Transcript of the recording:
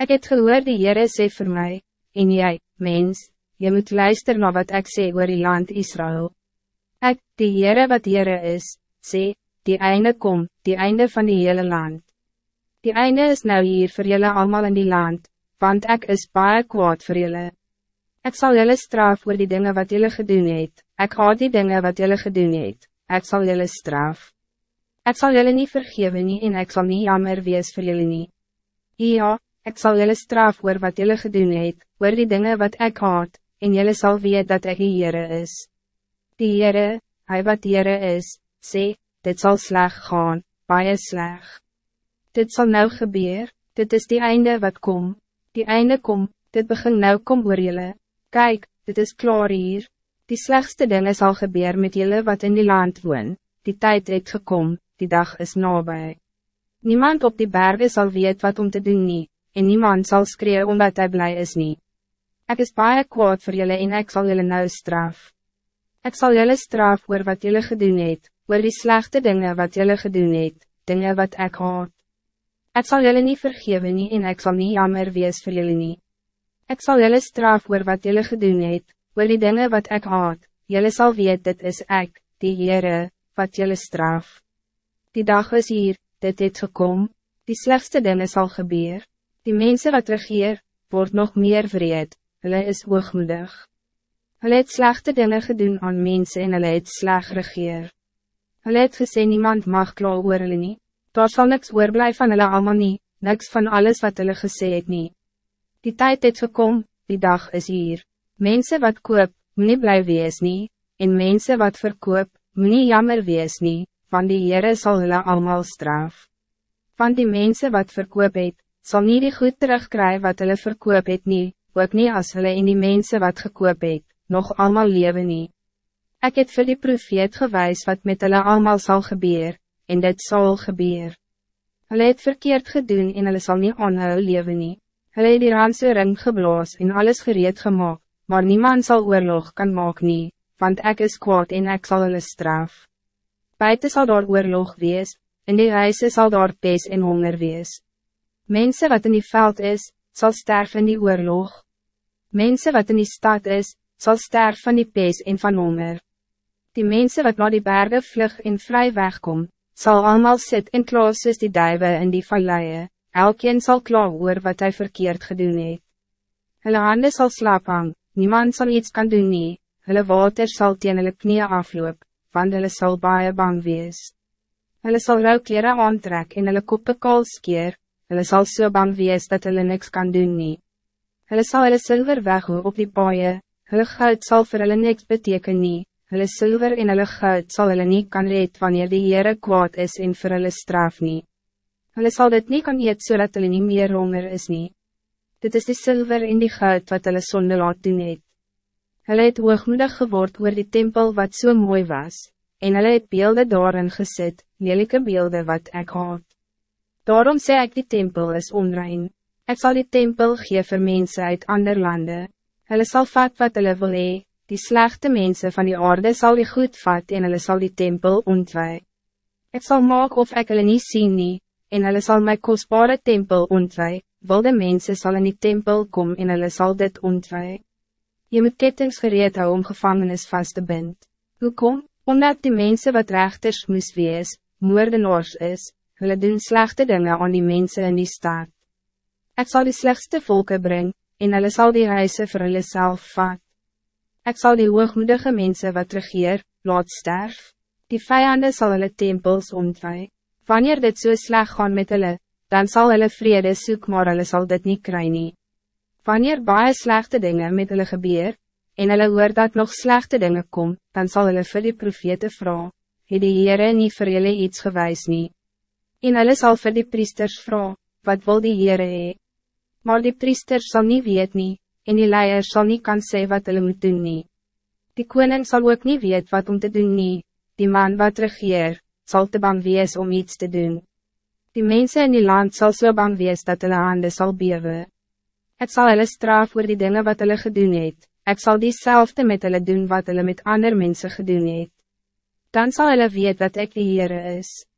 Ik het gehoor die Heere sê vir my, en jy, mens, je moet luisteren naar wat ik sê oor die land Israël. Ik, die Heere wat Heere is, sê, die einde kom, die einde van die hele land. Die einde is nou hier voor jullie allemaal in die land, want ik is baie kwaad voor jullie. Ik zal jullie straf voor die dingen wat jullie gedoen het, ik haat die dingen wat jullie gedoen het, ik zal jullie straf. Ik zal jullie niet vergeven nie en ik zal niet jammer wees voor jullie niet. Ja, ik zal jullie straf oor wat jullie gedoen het, oor die dingen wat ik haat, en jullie zal weet dat ik die Heere is. Die Heere, hij wat Heere is, sê, dit zal sleg gaan, baie sleg. Dit zal nou gebeur, dit is die einde wat kom, die einde kom, dit begin nou kom oor jullie. Kijk, dit is klaar hier, die slechtste dingen zal gebeuren met jullie wat in die land woon, die tijd het gekom, die dag is nabij. Niemand op die bergen zal weet wat om te doen nie, en niemand zal schreeuwen omdat hij blij is niet. Ik is baie kwaad voor jullie en ik zal jullie nou straf. Ik zal jullie straf oor wat jullie gedoen het, oor die slechte dingen wat jullie gedoen het, dingen wat ik haat. Ik zal jullie niet vergeven nie en ik zal niet jammer wees voor jullie niet. Ik zal jullie straf oor wat jullie gedoen het, oor die dingen wat ik haat, jullie zal weet dit is ik, die Heere, wat jullie straf. Die dag is hier, dit het gekom, die slechtste dingen zal gebeuren. Die mensen wat regeer, wordt nog meer vreed, hulle is hoogmoedig. Hulle het slechte dingen gedoen aan mensen en hulle het sleg regeer. Hulle het gesê niemand mag klaar oor hulle nie, daar sal niks oorblijf van hulle allemaal nie, niks van alles wat hulle gesê het nie. Die tijd het gekom, die dag is hier. Mensen wat koop, moet nie bly wees nie, en mensen wat verkoop, moet nie jammer wees nie, van die Heere sal hulle allemaal straf. Van die mensen wat verkoop het, sal nie die goed terugkry wat hulle verkoop het nie, ook nie as hulle in die mensen wat gekoop het, nog allemaal leven nie. Ek het vir die profeet gewys wat met hulle allemaal zal gebeur, en dit zal gebeur. Hulle het verkeerd gedoen en hulle sal nie aanhou leven nie. Hulle het die ranse ring geblaas en alles gereed gemaakt, maar niemand zal oorlog kan maak nie, want ek is kwaad en ek sal hulle straf. Buiten zal daar oorlog wees, in die huise zal daar pes en honger wees. Mensen wat in die veld is, zal sterven in die oorlog. Mensen wat in die stad is, zal sterven van die pes en van honger. Die mensen wat naar die bergen vlug en vrij wegkom, zal allemaal sit in klaas soos die duiven in die valleie, elkeen zal klaar oor wat hij verkeerd gedoen het. Hulle hande sal slaap hang, niemand zal iets kan doen nie, hulle water sal teen hulle knie afloop, want hulle sal baie bang wees. Hulle sal rouwkleren aantrek en hulle koppe kaal skeer, hulle sal so bang wees dat hulle niks kan doen nie. Hulle sal hulle silver weghoe op die paaie, hulle goud sal vir hulle niks beteken nie, hulle silver en hulle goud sal hulle nie kan red wanneer die Heere kwaad is en vir hulle straf nie. Hulle sal dit nie kan eet so hulle nie meer honger is nie. Dit is die silver en die goud wat hulle sonde laat doen het. Hulle het hoogmoedig geword oor die tempel wat so mooi was, en hulle het beelde daarin gesit, lelike beelde wat ik haat. Daarom sê ik die tempel is onrein. Ik zal die tempel gee vir mense uit ander lande. Hulle sal vat wat hulle wil hee, die slechte mensen van die aarde zal die goed vat en hulle sal die tempel ontwij. Ik zal maak of ik hulle nie sien nie, en hulle sal my kostbare tempel ontwij, wilde mensen zal in die tempel komen en hulle sal dit ontwij. Je moet kettings gereed hou om gevangenis vast te bind. Hoekom? Omdat die mensen wat rechters moes wees, moordenaars is, hulle doen slechte dingen aan die mensen in die staat. Ik zal die slechtste volken brengen, en hulle sal die huise vir hulle self vat. Ek sal die hoogmoedige mensen wat regeer, laat sterf. Die vijanden zal hulle tempels ontwij. Wanneer dit zo so slecht gaan met hulle, dan zal hulle vrede soek maar hulle sal dit niet krijgen. Wanneer baie slechte dingen met hulle gebeur, en hulle hoor dat nog slechte dingen kom, dan zal hulle vir die profete vrouw, het die Heere nie vir julle iets gewys nie. En hulle sal vir die priesters vrouw, wat wil die Heere hee? Maar die priesters zal niet weet nie, en die leier zal niet kan sê wat hulle moet doen nie. Die koning zal ook niet weet wat om te doen nie, die man wat regeer, zal te bang wees om iets te doen. Die mensen in die land zal zo so bang wees dat hulle hande sal bewe. Ik zal hulle straf voor die dingen wat hulle gedoen het. Ik zal diezelfde met hulle doen wat hulle met andere mensen gedoen het. Dan zal hulle weet dat ik de Heere is.